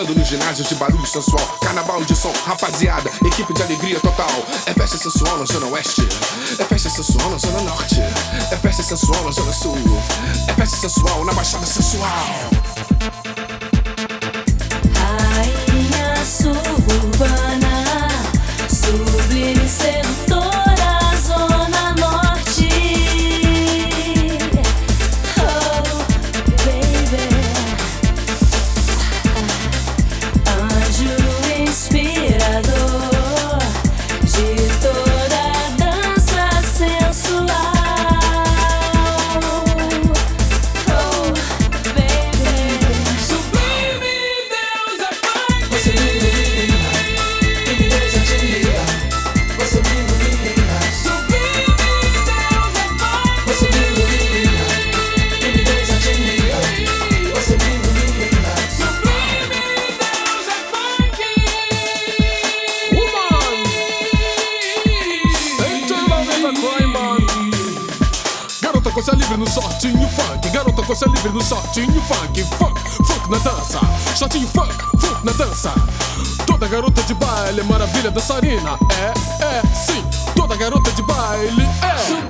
Chegando no ginásio de barulho sensual. Carnaval de som, rapaziada, equipe de alegria total. É festa sensual na zona oeste. É festa sensual na zona norte. É festa sensual na zona sul. É festa sensual na baixada sensual. Livre no shortinho funk, garota coisa livre no shortinho funk, funk, funk na dança, shortinho funk, funk na dança. Toda garota de baile maravilha dançarina, é, é, sim. Toda garota de baile é.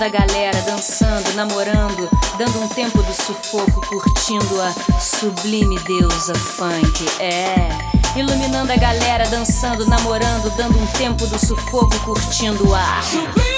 Iluminando a galera, dançando, namorando, dando um tempo do sufoco, curtindo a sublime deusa funk. É. Iluminando a galera, dançando, namorando, dando um tempo do sufoco, curtindo a.